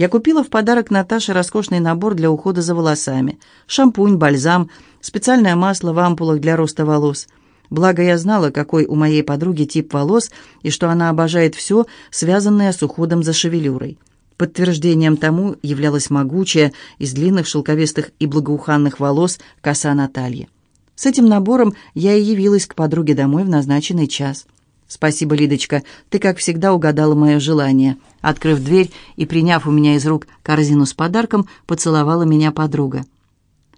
Я купила в подарок Наташе роскошный набор для ухода за волосами. Шампунь, бальзам, специальное масло в ампулах для роста волос. Благо я знала, какой у моей подруги тип волос, и что она обожает все, связанное с уходом за шевелюрой. Подтверждением тому являлась могучая, из длинных шелковистых и благоуханных волос, коса Натальи. С этим набором я и явилась к подруге домой в назначенный час. «Спасибо, Лидочка, ты, как всегда, угадала мое желание». Открыв дверь и приняв у меня из рук корзину с подарком, поцеловала меня подруга.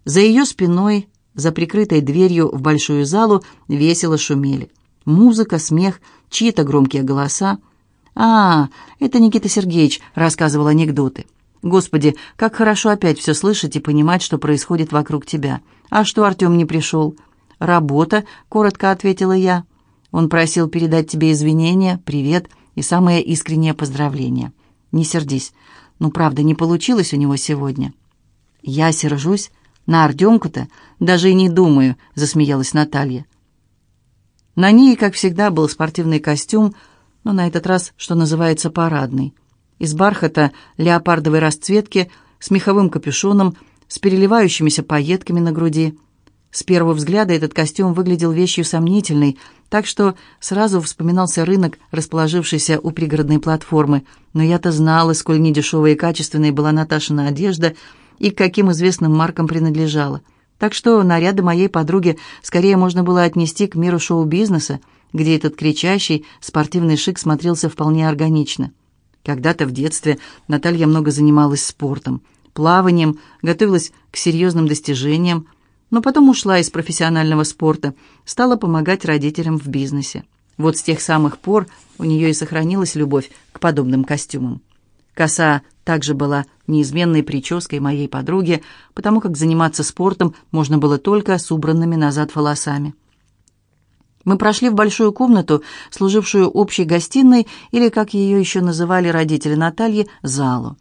За ее спиной, за прикрытой дверью в большую залу, весело шумели. Музыка, смех, чьи-то громкие голоса — «А, это Никита Сергеевич рассказывал анекдоты. Господи, как хорошо опять все слышать и понимать, что происходит вокруг тебя. А что Артем не пришел?» «Работа», — коротко ответила я. Он просил передать тебе извинения, привет и самые искренние поздравления. Не сердись. Ну, правда, не получилось у него сегодня. Я сержусь. На Артемку-то даже и не думаю, засмеялась Наталья. На ней, как всегда, был спортивный костюм, но на этот раз, что называется, парадный. Из бархата леопардовой расцветки, с меховым капюшоном, с переливающимися пайетками на груди. С первого взгляда этот костюм выглядел вещью сомнительной, так что сразу вспоминался рынок, расположившийся у пригородной платформы. Но я-то знала, сколь недешевой и качественной была Наташина одежда и к каким известным маркам принадлежала. Так что наряды моей подруги скорее можно было отнести к миру шоу-бизнеса, где этот кричащий спортивный шик смотрелся вполне органично. Когда-то в детстве Наталья много занималась спортом, плаванием, готовилась к серьезным достижениям, но потом ушла из профессионального спорта, стала помогать родителям в бизнесе. Вот с тех самых пор у нее и сохранилась любовь к подобным костюмам. Коса также была неизменной прической моей подруги, потому как заниматься спортом можно было только с убранными назад волосами. Мы прошли в большую комнату, служившую общей гостиной, или, как ее еще называли родители Натальи, залу.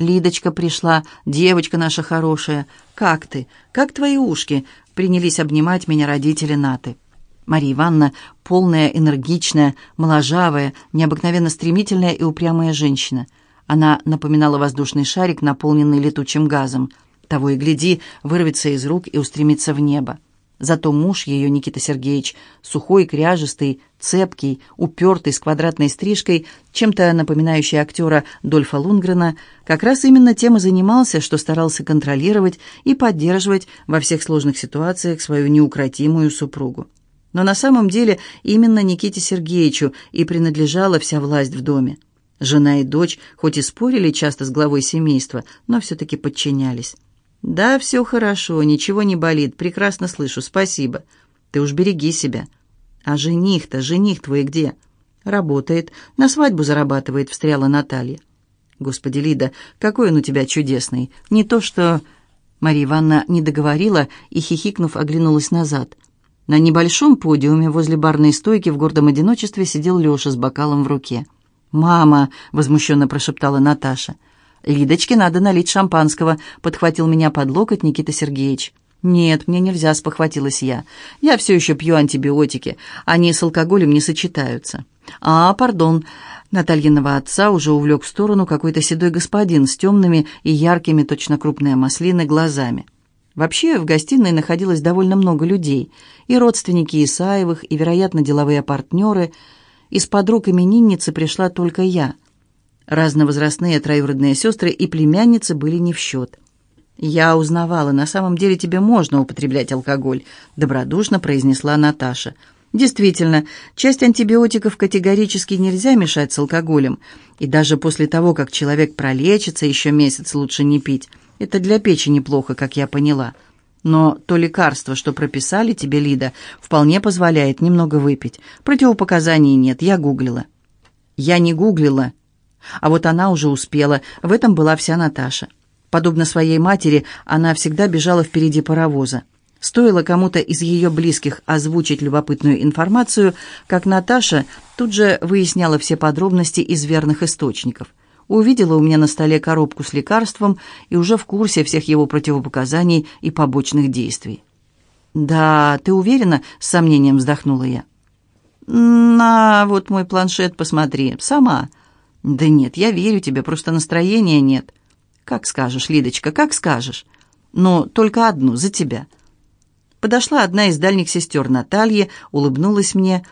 «Лидочка пришла, девочка наша хорошая. Как ты? Как твои ушки?» Принялись обнимать меня родители Наты. Мария Ивановна, полная, энергичная, моложавая, необыкновенно стремительная и упрямая женщина. Она напоминала воздушный шарик, наполненный летучим газом. Того и гляди, вырвется из рук и устремится в небо. Зато муж ее, Никита Сергеевич, сухой, кряжистый, цепкий, упертый, с квадратной стрижкой, чем-то напоминающий актера Дольфа Лунгрена, как раз именно тем и занимался, что старался контролировать и поддерживать во всех сложных ситуациях свою неукротимую супругу. Но на самом деле именно Никите Сергеевичу и принадлежала вся власть в доме. Жена и дочь хоть и спорили часто с главой семейства, но все-таки подчинялись. «Да, все хорошо, ничего не болит, прекрасно слышу, спасибо. Ты уж береги себя». «А жених-то, жених твой где?» «Работает, на свадьбу зарабатывает», — встряла Наталья. «Господи, Лида, какой он у тебя чудесный! Не то что...» Мария Ивановна не договорила и, хихикнув, оглянулась назад. На небольшом подиуме возле барной стойки в гордом одиночестве сидел Леша с бокалом в руке. «Мама!» — возмущенно прошептала Наташа — «Лидочке надо налить шампанского», — подхватил меня под локоть Никита Сергеевич. «Нет, мне нельзя», — спохватилась я. «Я все еще пью антибиотики. Они с алкоголем не сочетаются». «А, пардон». Натальиного отца уже увлек в сторону какой-то седой господин с темными и яркими, точно крупные маслины, глазами. Вообще, в гостиной находилось довольно много людей. И родственники Исаевых, и, вероятно, деловые партнеры. Из подруг именинницы пришла только я — Разновозрастные троюродные сестры и племянницы были не в счет. «Я узнавала, на самом деле тебе можно употреблять алкоголь», — добродушно произнесла Наташа. «Действительно, часть антибиотиков категорически нельзя мешать с алкоголем, и даже после того, как человек пролечится, еще месяц лучше не пить. Это для печени плохо, как я поняла. Но то лекарство, что прописали тебе, Лида, вполне позволяет немного выпить. Противопоказаний нет, я гуглила». «Я не гуглила», а вот она уже успела, в этом была вся Наташа. Подобно своей матери, она всегда бежала впереди паровоза. Стоило кому-то из ее близких озвучить любопытную информацию, как Наташа тут же выясняла все подробности из верных источников. Увидела у меня на столе коробку с лекарством и уже в курсе всех его противопоказаний и побочных действий. «Да, ты уверена?» — с сомнением вздохнула я. «На вот мой планшет посмотри, сама», «Да нет, я верю тебе, просто настроения нет». «Как скажешь, Лидочка, как скажешь. Но только одну, за тебя». Подошла одна из дальних сестер Натальи, улыбнулась мне,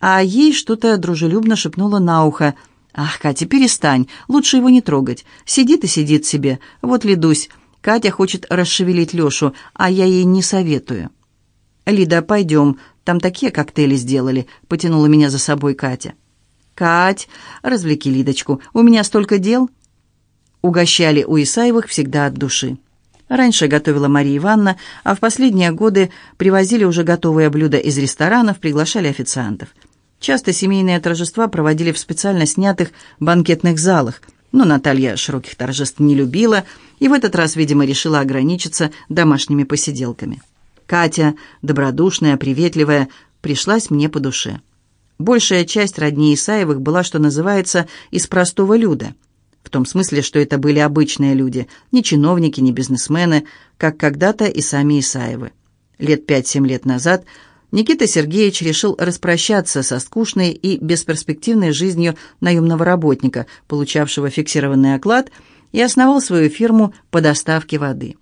а ей что-то дружелюбно шепнула на ухо. «Ах, Катя, перестань, лучше его не трогать. Сидит и сидит себе. Вот, Лидусь, Катя хочет расшевелить Лешу, а я ей не советую». «Лида, пойдем, там такие коктейли сделали», — потянула меня за собой Катя. «Кать, развлеки Лидочку, у меня столько дел». Угощали у Исаевых всегда от души. Раньше готовила Мария Ивановна, а в последние годы привозили уже готовые блюда из ресторанов, приглашали официантов. Часто семейные торжества проводили в специально снятых банкетных залах, но Наталья широких торжеств не любила и в этот раз, видимо, решила ограничиться домашними посиделками. Катя, добродушная, приветливая, пришлась мне по душе. Большая часть родни Исаевых была, что называется, из простого люда. В том смысле, что это были обычные люди, не чиновники, не бизнесмены, как когда-то и сами Исаевы. Лет пять-семь лет назад Никита Сергеевич решил распрощаться со скучной и бесперспективной жизнью наемного работника, получавшего фиксированный оклад, и основал свою фирму по доставке воды.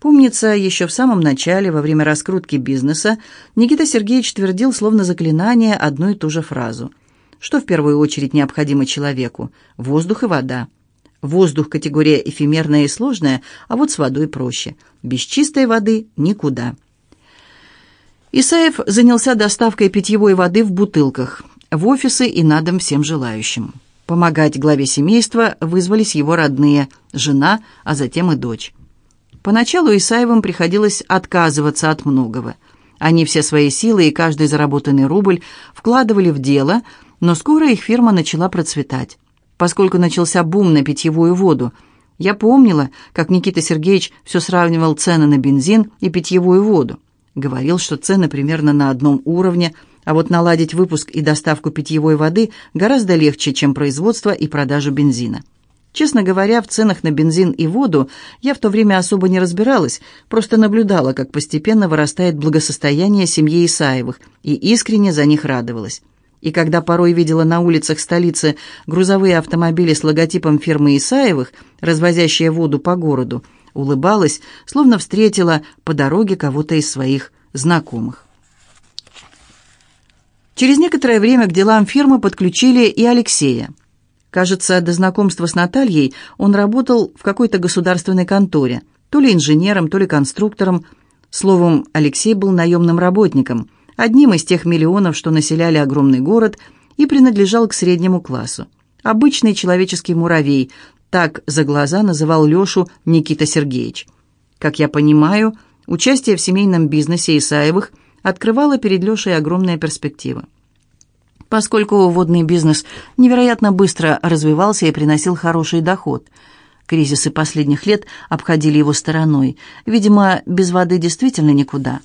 Помнится, еще в самом начале, во время раскрутки бизнеса, Никита Сергеевич твердил словно заклинание одну и ту же фразу. Что в первую очередь необходимо человеку? Воздух и вода. Воздух – категория эфемерная и сложная, а вот с водой проще. Без чистой воды – никуда. Исаев занялся доставкой питьевой воды в бутылках, в офисы и на дом всем желающим. Помогать главе семейства вызвались его родные, жена, а затем и дочь. Поначалу Исаевым приходилось отказываться от многого. Они все свои силы и каждый заработанный рубль вкладывали в дело, но скоро их фирма начала процветать. Поскольку начался бум на питьевую воду, я помнила, как Никита Сергеевич все сравнивал цены на бензин и питьевую воду. Говорил, что цены примерно на одном уровне, а вот наладить выпуск и доставку питьевой воды гораздо легче, чем производство и продажу бензина. Честно говоря, в ценах на бензин и воду я в то время особо не разбиралась, просто наблюдала, как постепенно вырастает благосостояние семьи Исаевых, и искренне за них радовалась. И когда порой видела на улицах столицы грузовые автомобили с логотипом фирмы Исаевых, развозящие воду по городу, улыбалась, словно встретила по дороге кого-то из своих знакомых. Через некоторое время к делам фирмы подключили и Алексея. Кажется, до знакомства с Натальей он работал в какой-то государственной конторе, то ли инженером, то ли конструктором. Словом, Алексей был наемным работником, одним из тех миллионов, что населяли огромный город, и принадлежал к среднему классу. Обычный человеческий муравей, так за глаза называл Лешу Никита Сергеевич. Как я понимаю, участие в семейном бизнесе Исаевых открывало перед Лешей огромные перспективы поскольку водный бизнес невероятно быстро развивался и приносил хороший доход. Кризисы последних лет обходили его стороной. Видимо, без воды действительно никуда.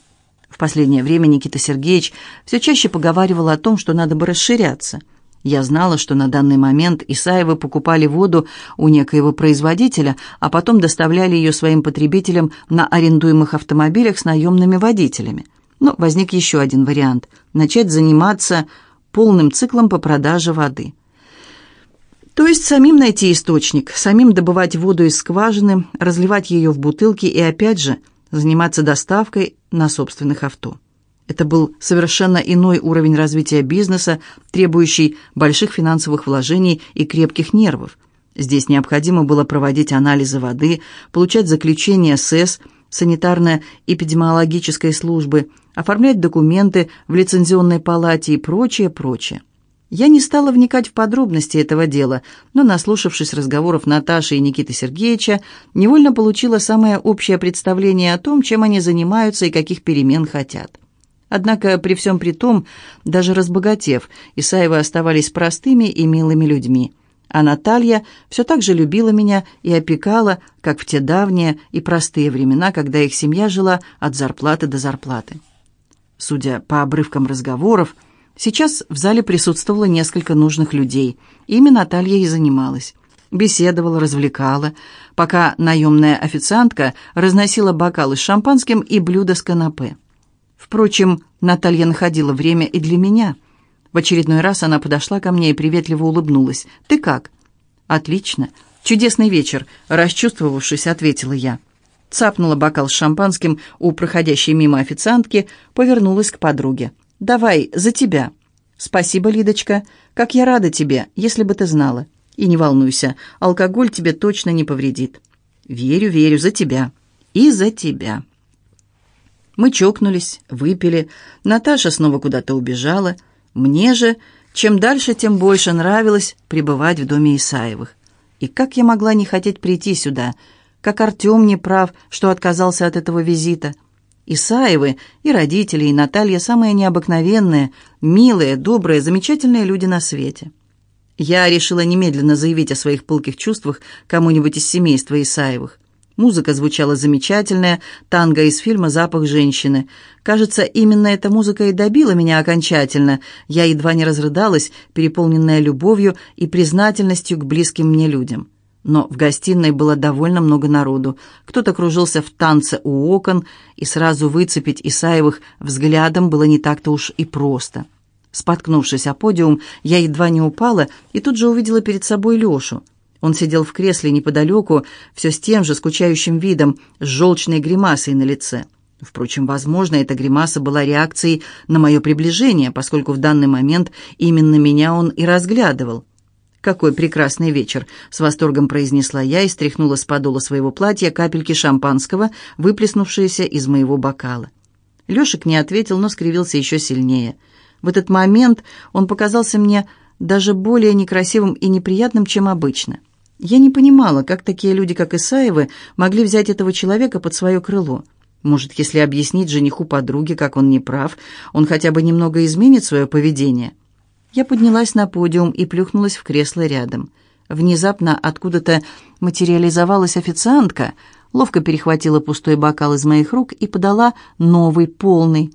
В последнее время Никита Сергеевич все чаще поговаривал о том, что надо бы расширяться. Я знала, что на данный момент Исаевы покупали воду у некоего производителя, а потом доставляли ее своим потребителям на арендуемых автомобилях с наемными водителями. Но возник еще один вариант – начать заниматься полным циклом по продаже воды. То есть самим найти источник, самим добывать воду из скважины, разливать ее в бутылки и опять же заниматься доставкой на собственных авто. Это был совершенно иной уровень развития бизнеса, требующий больших финансовых вложений и крепких нервов. Здесь необходимо было проводить анализы воды, получать заключение СЭС, санитарно-эпидемиологической службы – оформлять документы в лицензионной палате и прочее, прочее. Я не стала вникать в подробности этого дела, но, наслушавшись разговоров Наташи и Никиты Сергеевича, невольно получила самое общее представление о том, чем они занимаются и каких перемен хотят. Однако, при всем при том, даже разбогатев, Исаевы оставались простыми и милыми людьми. А Наталья все так же любила меня и опекала, как в те давние и простые времена, когда их семья жила от зарплаты до зарплаты. Судя по обрывкам разговоров, сейчас в зале присутствовало несколько нужных людей. Ими Наталья и занималась. Беседовала, развлекала, пока наемная официантка разносила бокалы с шампанским и блюда с канапе. Впрочем, Наталья находила время и для меня. В очередной раз она подошла ко мне и приветливо улыбнулась. «Ты как?» «Отлично. «Чудесный вечер», — расчувствовавшись, ответила я. Цапнула бокал с шампанским у проходящей мимо официантки, повернулась к подруге. «Давай, за тебя». «Спасибо, Лидочка. Как я рада тебе, если бы ты знала. И не волнуйся, алкоголь тебе точно не повредит». «Верю, верю, за тебя. И за тебя». Мы чокнулись, выпили. Наташа снова куда-то убежала. Мне же, чем дальше, тем больше нравилось пребывать в доме Исаевых. И как я могла не хотеть прийти сюда? Как Артем не прав, что отказался от этого визита? Исаевы и родители, и Наталья самые необыкновенные, милые, добрые, замечательные люди на свете. Я решила немедленно заявить о своих пылких чувствах кому-нибудь из семейства Исаевых. Музыка звучала замечательная, танго из фильма «Запах женщины». Кажется, именно эта музыка и добила меня окончательно. Я едва не разрыдалась, переполненная любовью и признательностью к близким мне людям. Но в гостиной было довольно много народу. Кто-то кружился в танце у окон, и сразу выцепить Исаевых взглядом было не так-то уж и просто. Споткнувшись о подиум, я едва не упала и тут же увидела перед собой Лешу. Он сидел в кресле неподалеку, все с тем же скучающим видом, с желчной гримасой на лице. Впрочем, возможно, эта гримаса была реакцией на мое приближение, поскольку в данный момент именно меня он и разглядывал. «Какой прекрасный вечер!» — с восторгом произнесла я и стряхнула с подола своего платья капельки шампанского, выплеснувшиеся из моего бокала. Лешек не ответил, но скривился еще сильнее. В этот момент он показался мне даже более некрасивым и неприятным, чем обычно. Я не понимала, как такие люди, как Исаевы, могли взять этого человека под свое крыло. Может, если объяснить жениху подруге, как он не прав, он хотя бы немного изменит свое поведение. Я поднялась на подиум и плюхнулась в кресло рядом. Внезапно откуда-то материализовалась официантка, ловко перехватила пустой бокал из моих рук и подала новый, полный.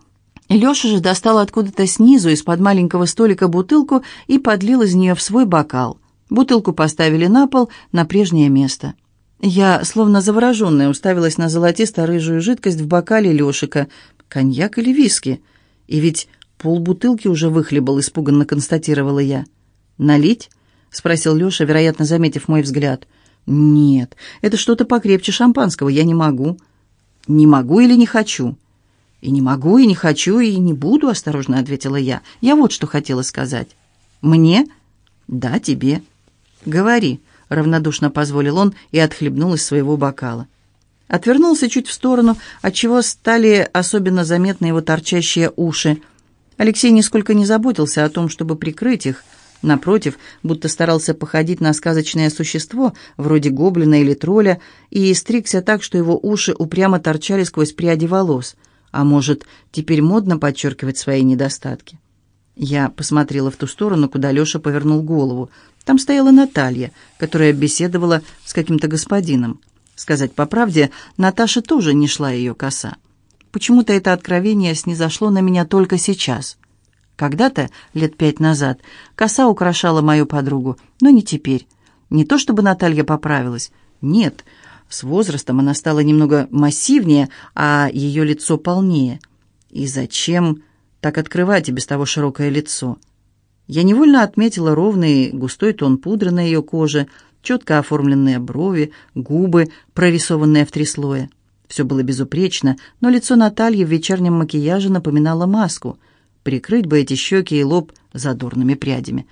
Леша же достал откуда-то снизу из-под маленького столика бутылку и подлил из нее в свой бокал – Бутылку поставили на пол, на прежнее место. Я, словно завороженная, уставилась на золотисто-рыжую жидкость в бокале Лешика. Коньяк или виски? И ведь полбутылки уже выхлебал, испуганно констатировала я. «Налить?» — спросил Леша, вероятно, заметив мой взгляд. «Нет, это что-то покрепче шампанского, я не могу». «Не могу или не хочу?» «И не могу, и не хочу, и не буду», — осторожно ответила я. «Я вот что хотела сказать». «Мне?» «Да, тебе». «Говори», — равнодушно позволил он и отхлебнул из своего бокала. Отвернулся чуть в сторону, отчего стали особенно заметны его торчащие уши. Алексей нисколько не заботился о том, чтобы прикрыть их. Напротив, будто старался походить на сказочное существо, вроде гоблина или тролля, и стригся так, что его уши упрямо торчали сквозь пряди волос. А может, теперь модно подчеркивать свои недостатки? Я посмотрела в ту сторону, куда Леша повернул голову. Там стояла Наталья, которая беседовала с каким-то господином. Сказать по правде, Наташа тоже не шла ее коса. Почему-то это откровение снизошло на меня только сейчас. Когда-то, лет пять назад, коса украшала мою подругу, но не теперь. Не то чтобы Наталья поправилась. Нет, с возрастом она стала немного массивнее, а ее лицо полнее. И зачем так открывать и без того широкое лицо? Я невольно отметила ровный густой тон пудры на ее коже, четко оформленные брови, губы, прорисованные в три слоя. Все было безупречно, но лицо Натальи в вечернем макияже напоминало маску. Прикрыть бы эти щеки и лоб задорными прядями.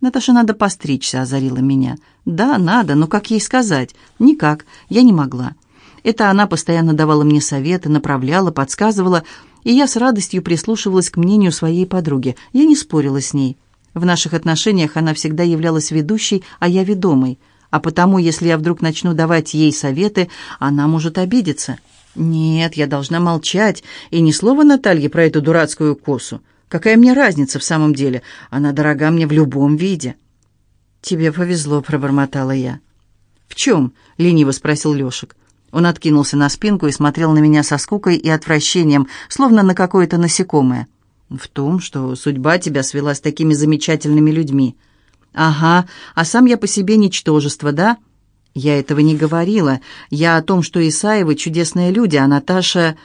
«Наташа, надо постричься», — озарила меня. «Да, надо, но как ей сказать?» «Никак, я не могла». Это она постоянно давала мне советы, направляла, подсказывала, и я с радостью прислушивалась к мнению своей подруги. Я не спорила с ней. В наших отношениях она всегда являлась ведущей, а я ведомой. А потому, если я вдруг начну давать ей советы, она может обидеться. Нет, я должна молчать, и ни слова Наталье про эту дурацкую косу. Какая мне разница в самом деле? Она дорога мне в любом виде. «Тебе повезло», — пробормотала я. «В чем?» — лениво спросил Лешек. Он откинулся на спинку и смотрел на меня со скукой и отвращением, словно на какое-то насекомое. В том, что судьба тебя свела с такими замечательными людьми. Ага, а сам я по себе ничтожество, да? Я этого не говорила. Я о том, что Исаевы чудесные люди, а Наташа...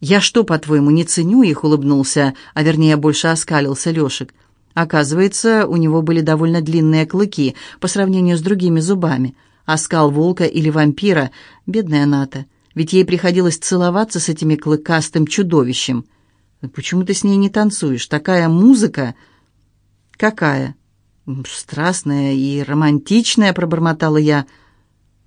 Я что, по-твоему, не ценю их, улыбнулся, а вернее, больше оскалился Лешек. Оказывается, у него были довольно длинные клыки по сравнению с другими зубами. оскал волка или вампира. Бедная Ната, ведь ей приходилось целоваться с этими клыкастым чудовищем. Почему ты с ней не танцуешь? Такая музыка... Какая? Страстная и романтичная, пробормотала я.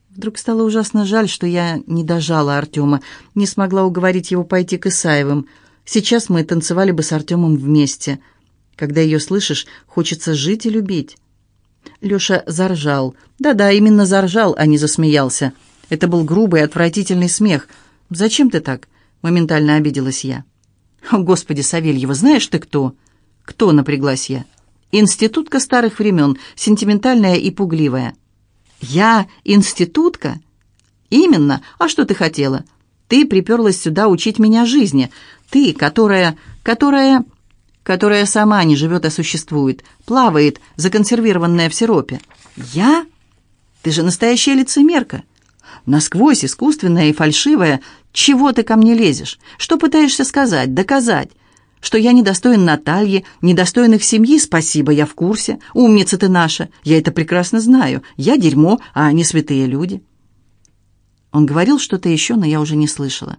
Вдруг стало ужасно жаль, что я не дожала Артема, не смогла уговорить его пойти к Исаевым. Сейчас мы танцевали бы с Артемом вместе. Когда ее слышишь, хочется жить и любить. Леша заржал. Да-да, именно заржал, а не засмеялся. Это был грубый, отвратительный смех. «Зачем ты так?» — моментально обиделась я. «О, Господи, Савельева, знаешь ты кто?» «Кто?» — напряглась я. «Институтка старых времен, сентиментальная и пугливая». «Я институтка?» «Именно. А что ты хотела? Ты приперлась сюда учить меня жизни. Ты, которая... которая...» «Которая сама не живет, а существует, плавает, законсервированная в сиропе». «Я? Ты же настоящая лицемерка. Насквозь искусственная и фальшивая. Чего ты ко мне лезешь? Что пытаешься сказать, доказать?» Что я недостоин Натальи, недостоин их семьи, спасибо, я в курсе. Умница ты наша, я это прекрасно знаю. Я дерьмо, а они святые люди». Он говорил что-то еще, но я уже не слышала.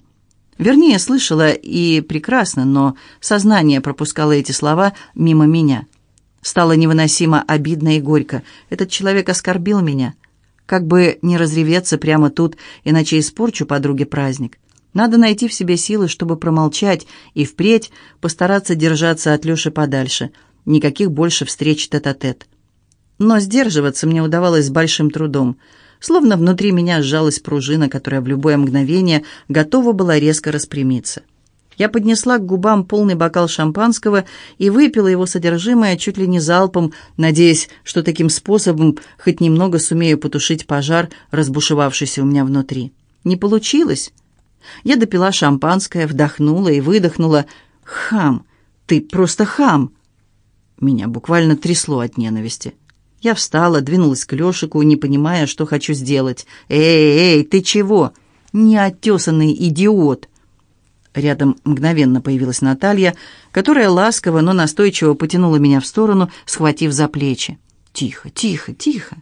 Вернее, слышала и прекрасно, но сознание пропускало эти слова мимо меня. Стало невыносимо обидно и горько. Этот человек оскорбил меня. Как бы не разреветься прямо тут, иначе испорчу подруге праздник. Надо найти в себе силы, чтобы промолчать и впредь постараться держаться от Лёши подальше. Никаких больше встреч тет-а-тет. -тет. Но сдерживаться мне удавалось с большим трудом. Словно внутри меня сжалась пружина, которая в любое мгновение готова была резко распрямиться. Я поднесла к губам полный бокал шампанского и выпила его содержимое чуть ли не залпом, надеясь, что таким способом хоть немного сумею потушить пожар, разбушевавшийся у меня внутри. Не получилось. Я допила шампанское, вдохнула и выдохнула. «Хам! Ты просто хам!» Меня буквально трясло от ненависти. Я встала, двинулась к Лешику, не понимая, что хочу сделать. «Эй, эй, ты чего? Неотесанный идиот!» Рядом мгновенно появилась Наталья, которая ласково, но настойчиво потянула меня в сторону, схватив за плечи. «Тихо, тихо, тихо.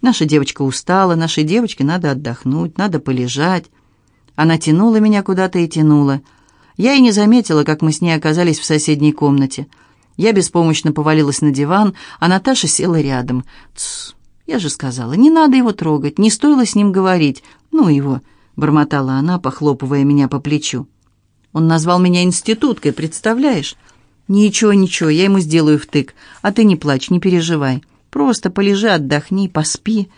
Наша девочка устала, нашей девочке надо отдохнуть, надо полежать. Она тянула меня куда-то и тянула. Я и не заметила, как мы с ней оказались в соседней комнате. Я беспомощно повалилась на диван, а Наташа села рядом. «Тсс, я же сказала, не надо его трогать, не стоило с ним говорить. Ну его», — бормотала она, похлопывая меня по плечу. «Он назвал меня институткой, представляешь?» «Ничего, ничего, я ему сделаю втык. А ты не плачь, не переживай. Просто полежи, отдохни, поспи».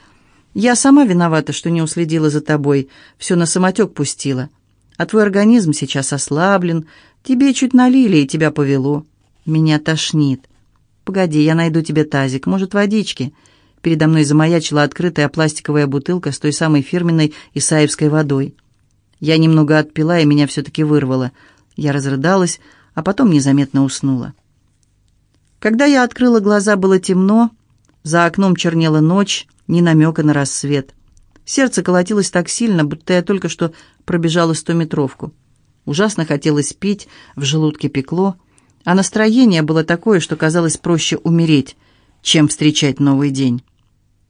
Я сама виновата, что не уследила за тобой, все на самотек пустила. А твой организм сейчас ослаблен, тебе чуть налили, и тебя повело. Меня тошнит. Погоди, я найду тебе тазик, может, водички?» Передо мной замаячила открытая пластиковая бутылка с той самой фирменной исаевской водой. Я немного отпила, и меня все-таки вырвало. Я разрыдалась, а потом незаметно уснула. Когда я открыла глаза, было темно, за окном чернела ночь, ни намека на рассвет. Сердце колотилось так сильно, будто я только что пробежала стометровку. Ужасно хотелось пить, в желудке пекло, а настроение было такое, что казалось проще умереть, чем встречать новый день.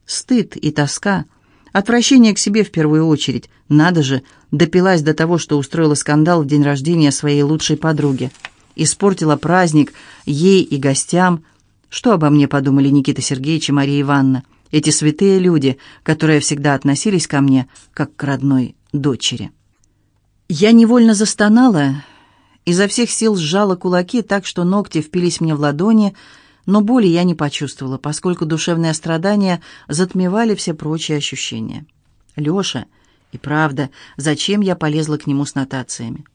Стыд и тоска, отвращение к себе в первую очередь. Надо же, допилась до того, что устроила скандал в день рождения своей лучшей подруги. Испортила праздник ей и гостям. Что обо мне подумали Никита Сергеевич и Мария Ивановна? эти святые люди, которые всегда относились ко мне как к родной дочери. Я невольно застонала, изо всех сил сжала кулаки так, что ногти впились мне в ладони, но боли я не почувствовала, поскольку душевные страдания затмевали все прочие ощущения. Лёша, и правда, зачем я полезла к нему с нотациями?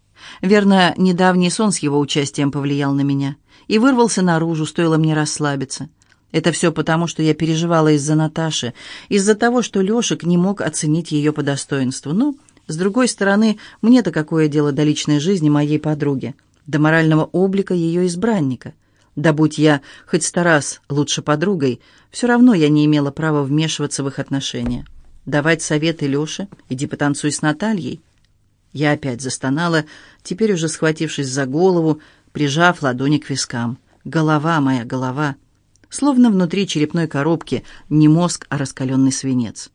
Верно, недавний сон с его участием повлиял на меня и вырвался наружу, стоило мне расслабиться. Это все потому, что я переживала из-за Наташи, из-за того, что Лешек не мог оценить ее по достоинству. Но, с другой стороны, мне-то какое дело до личной жизни моей подруги, до морального облика ее избранника. Да будь я хоть сто раз лучше подругой, все равно я не имела права вмешиваться в их отношения. Давать советы Леше, иди потанцуй с Натальей. Я опять застонала, теперь уже схватившись за голову, прижав ладони к вискам. Голова моя, голова — словно внутри черепной коробки не мозг, а раскаленный свинец.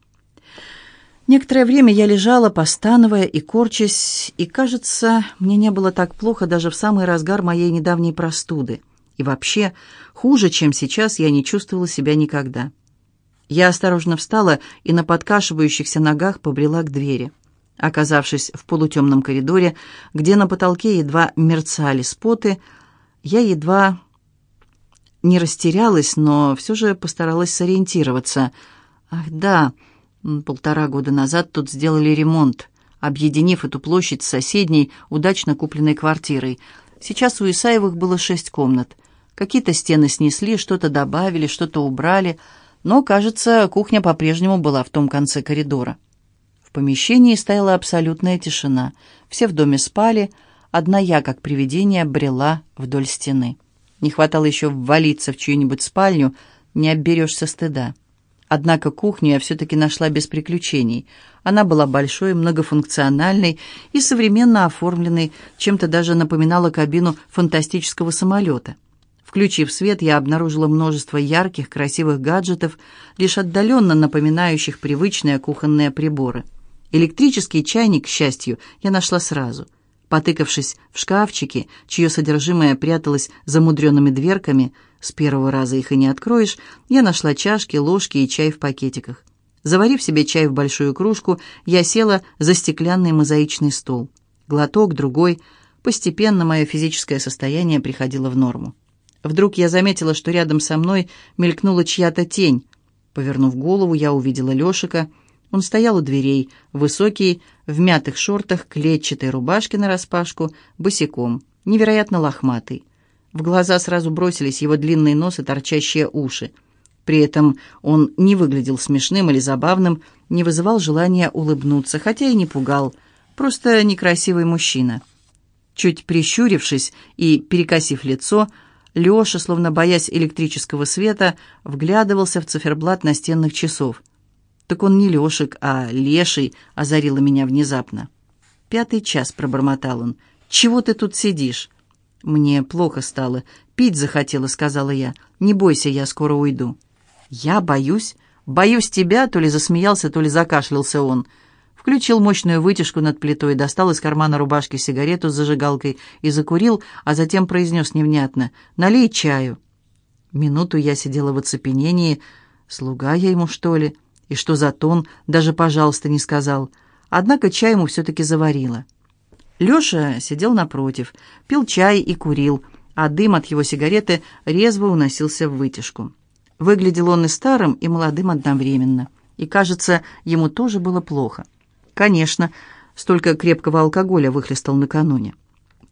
Некоторое время я лежала, постановая и корчась, и, кажется, мне не было так плохо даже в самый разгар моей недавней простуды. И вообще, хуже, чем сейчас, я не чувствовала себя никогда. Я осторожно встала и на подкашивающихся ногах побрела к двери. Оказавшись в полутемном коридоре, где на потолке едва мерцали споты, я едва не растерялась, но все же постаралась сориентироваться. Ах, да, Полтора года назад тут сделали ремонт, объединив эту площадь с соседней, удачно купленной квартирой. Сейчас у Исаевых было шесть комнат. Какие-то стены снесли, что-то добавили, что-то убрали, но, кажется, кухня по-прежнему была в том конце коридора. В помещении стояла абсолютная тишина. Все в доме спали, одна я, как привидение, брела вдоль стены. Не хватало еще ввалиться в чью-нибудь спальню, не обберешься стыда. Однако кухню я все-таки нашла без приключений. Она была большой, многофункциональной и современно оформленной, чем-то даже напоминала кабину фантастического самолета. Включив свет, я обнаружила множество ярких, красивых гаджетов, лишь отдаленно напоминающих привычные кухонные приборы. Электрический чайник, к счастью, я нашла сразу. Потыкавшись в шкафчики, чье содержимое пряталось за мудреными дверками – с первого раза их и не откроешь. Я нашла чашки, ложки и чай в пакетиках. Заварив себе чай в большую кружку, я села за стеклянный мозаичный стол. Глоток, другой. Постепенно мое физическое состояние приходило в норму. Вдруг я заметила, что рядом со мной мелькнула чья-то тень. Повернув голову, я увидела Лешика. Он стоял у дверей, высокий, в мятых шортах, клетчатой рубашке нараспашку, босиком, невероятно лохматый. В глаза сразу бросились его длинный нос и торчащие уши. При этом он не выглядел смешным или забавным, не вызывал желания улыбнуться, хотя и не пугал. Просто некрасивый мужчина. Чуть прищурившись и перекосив лицо, Леша, словно боясь электрического света, вглядывался в циферблат настенных часов. «Так он не Лешик, а Леший», — озарило меня внезапно. «Пятый час», — пробормотал он. «Чего ты тут сидишь?» «Мне плохо стало. Пить захотела», — сказала я. «Не бойся, я скоро уйду». «Я боюсь? Боюсь тебя?» То ли засмеялся, то ли закашлялся он. Включил мощную вытяжку над плитой, достал из кармана рубашки сигарету с зажигалкой и закурил, а затем произнес невнятно «Налей чаю». Минуту я сидела в оцепенении. Слуга я ему, что ли? И что за тон? Даже «пожалуйста» не сказал. Однако чай ему все-таки заварила. Леша сидел напротив, пил чай и курил, а дым от его сигареты резво уносился в вытяжку. Выглядел он и старым, и молодым одновременно. И, кажется, ему тоже было плохо. Конечно, столько крепкого алкоголя выхлестал накануне.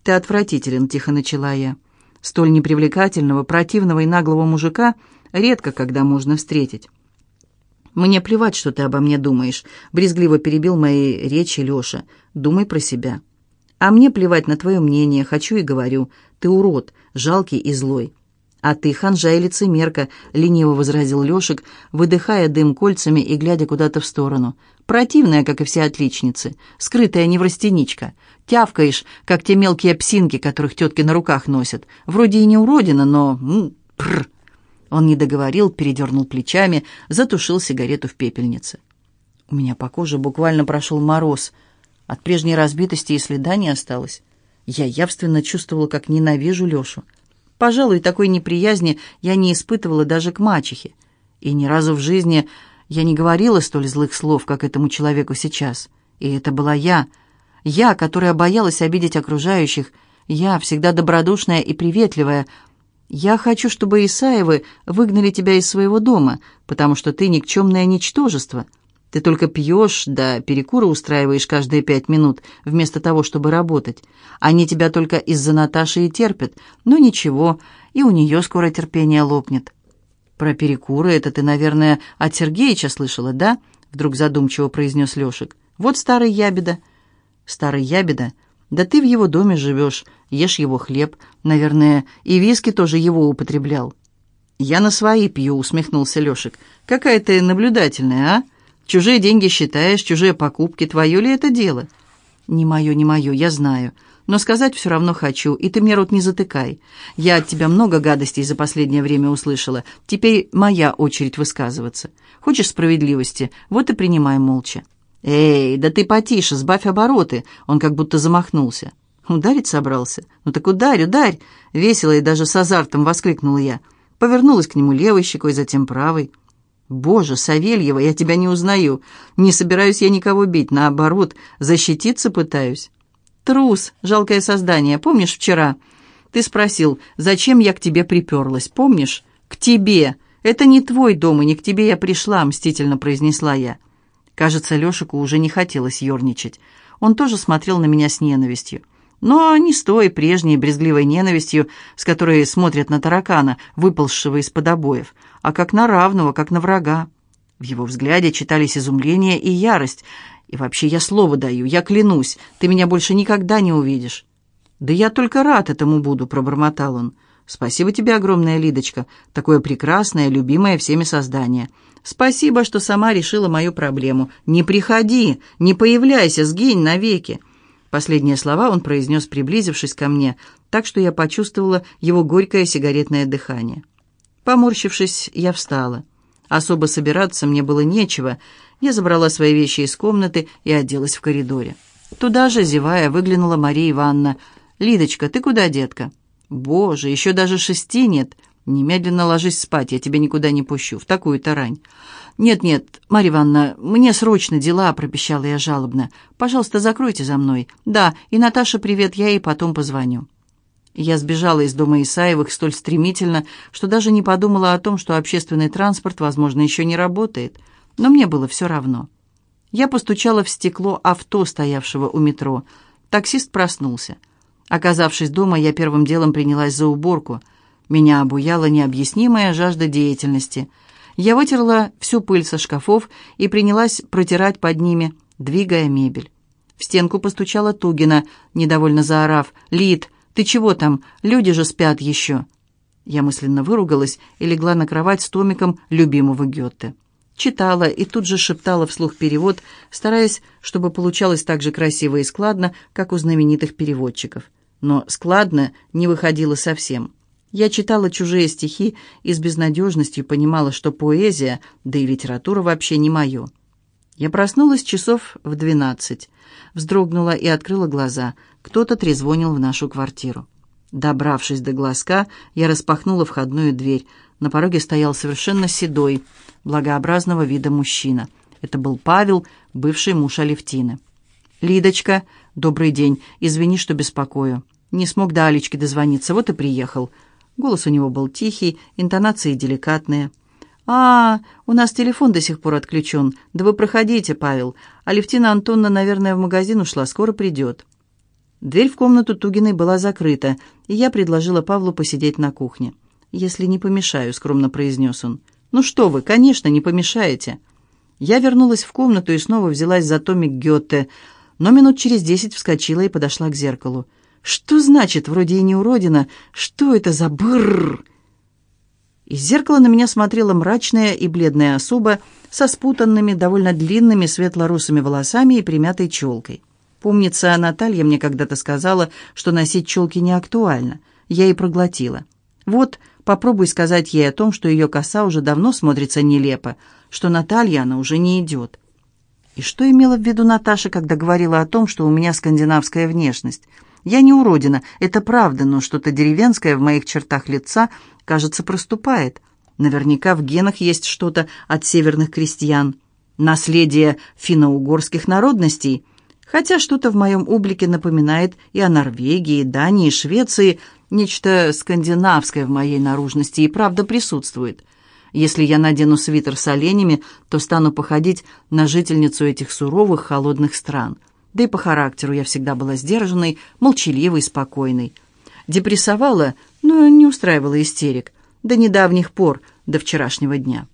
«Ты отвратителен», — тихо начала я. «Столь непривлекательного, противного и наглого мужика редко когда можно встретить». «Мне плевать, что ты обо мне думаешь», — брезгливо перебил мои речи Леша. «Думай про себя». А мне плевать на твое мнение, хочу и говорю. Ты урод, жалкий и злой. А ты ханжа и лицемерка, лениво возразил Лешек, выдыхая дым кольцами и глядя куда-то в сторону. Противная, как и все отличницы, скрытая неврастеничка. Тявкаешь, как те мелкие псинки, которых тетки на руках носят. Вроде и не уродина, но... Ну, прр. Он не договорил, передернул плечами, затушил сигарету в пепельнице. У меня по коже буквально прошел мороз — от прежней разбитости и следа не осталось. Я явственно чувствовала, как ненавижу Лешу. Пожалуй, такой неприязни я не испытывала даже к мачехе. И ни разу в жизни я не говорила столь злых слов, как этому человеку сейчас. И это была я. Я, которая боялась обидеть окружающих. Я, всегда добродушная и приветливая. Я хочу, чтобы Исаевы выгнали тебя из своего дома, потому что ты никчемное ничтожество. Ты только пьешь, да перекуры устраиваешь каждые пять минут, вместо того, чтобы работать. Они тебя только из-за Наташи и терпят. Но ничего, и у нее скоро терпение лопнет. Про перекуры это ты, наверное, от Сергеича слышала, да? Вдруг задумчиво произнес Лешек. Вот старый ябеда. Старый ябеда? Да ты в его доме живешь, ешь его хлеб. Наверное, и виски тоже его употреблял. Я на свои пью, усмехнулся Лешек. Какая ты наблюдательная, а? Чужие деньги считаешь, чужие покупки, твое ли это дело? Не мое, не мое, я знаю. Но сказать все равно хочу, и ты мне рот не затыкай. Я от тебя много гадостей за последнее время услышала. Теперь моя очередь высказываться. Хочешь справедливости? Вот и принимай молча. «Эй, да ты потише, сбавь обороты!» Он как будто замахнулся. «Ударить собрался? Ну так ударь, ударь!» Весело и даже с азартом воскликнула я. Повернулась к нему левой щекой, затем правой. «Боже, Савельева, я тебя не узнаю. Не собираюсь я никого бить, наоборот, защититься пытаюсь». «Трус, жалкое создание, помнишь вчера?» «Ты спросил, зачем я к тебе приперлась, помнишь?» «К тебе! Это не твой дом, и не к тебе я пришла», — мстительно произнесла я. Кажется, Лешику уже не хотелось ерничать. Он тоже смотрел на меня с ненавистью. Но не с той прежней брезгливой ненавистью, с которой смотрят на таракана, выползшего из-под обоев, а как на равного, как на врага. В его взгляде читались изумление и ярость. И вообще я слово даю, я клянусь, ты меня больше никогда не увидишь. «Да я только рад этому буду», — пробормотал он. «Спасибо тебе огромное, Лидочка, такое прекрасное, любимое всеми создание. Спасибо, что сама решила мою проблему. Не приходи, не появляйся, сгинь навеки». Последние слова он произнес, приблизившись ко мне, так что я почувствовала его горькое сигаретное дыхание. Поморщившись, я встала. Особо собираться мне было нечего. Я забрала свои вещи из комнаты и оделась в коридоре. Туда же, зевая, выглянула Мария Ивановна. «Лидочка, ты куда, детка?» «Боже, еще даже шести нет. Немедленно ложись спать, я тебя никуда не пущу, в такую тарань». «Нет-нет, Марья Ивановна, мне срочно дела», — пропищала я жалобно. «Пожалуйста, закройте за мной». «Да, и Наташа привет, я ей потом позвоню». Я сбежала из дома Исаевых столь стремительно, что даже не подумала о том, что общественный транспорт, возможно, еще не работает. Но мне было все равно. Я постучала в стекло авто, стоявшего у метро. Таксист проснулся. Оказавшись дома, я первым делом принялась за уборку. Меня обуяла необъяснимая жажда деятельности — я вытерла всю пыль со шкафов и принялась протирать под ними, двигая мебель. В стенку постучала Тугина, недовольно заорав. «Лид, ты чего там? Люди же спят еще!» Я мысленно выругалась и легла на кровать с томиком любимого Гёте. Читала и тут же шептала вслух перевод, стараясь, чтобы получалось так же красиво и складно, как у знаменитых переводчиков. Но складно не выходило совсем. Я читала чужие стихи и с безнадежностью понимала, что поэзия, да и литература вообще не мое. Я проснулась часов в двенадцать, вздрогнула и открыла глаза. Кто-то трезвонил в нашу квартиру. Добравшись до глазка, я распахнула входную дверь. На пороге стоял совершенно седой, благообразного вида мужчина. Это был Павел, бывший муж Алевтины. «Лидочка, добрый день. Извини, что беспокою. Не смог до Алечки дозвониться, вот и приехал. Голос у него был тихий, интонации деликатные. «А, у нас телефон до сих пор отключен. Да вы проходите, Павел. Алевтина Антонна, наверное, в магазин ушла, скоро придет». Дверь в комнату Тугиной была закрыта, и я предложила Павлу посидеть на кухне. «Если не помешаю», — скромно произнес он. «Ну что вы, конечно, не помешаете». Я вернулась в комнату и снова взялась за томик Гёте, но минут через десять вскочила и подошла к зеркалу. Что значит, вроде и не уродина? Что это за бррр? Из зеркала на меня смотрела мрачная и бледная особа со спутанными, довольно длинными светло-русыми волосами и примятой челкой. Помнится, Наталья мне когда-то сказала, что носить челки не актуально. Я и проглотила. Вот, попробуй сказать ей о том, что ее коса уже давно смотрится нелепо, что Наталья она уже не идет. И что имела в виду Наташа, когда говорила о том, что у меня скандинавская внешность? Я не уродина, это правда, но что-то деревенское в моих чертах лица, кажется, проступает. Наверняка в генах есть что-то от северных крестьян. Наследие финно-угорских народностей. Хотя что-то в моем облике напоминает и о Норвегии, Дании, Швеции. Нечто скандинавское в моей наружности и правда присутствует. Если я надену свитер с оленями, то стану походить на жительницу этих суровых, холодных стран – да и по характеру я всегда была сдержанной, молчаливой, спокойной. Депрессовала, но не устраивала истерик. До недавних пор, до вчерашнего дня.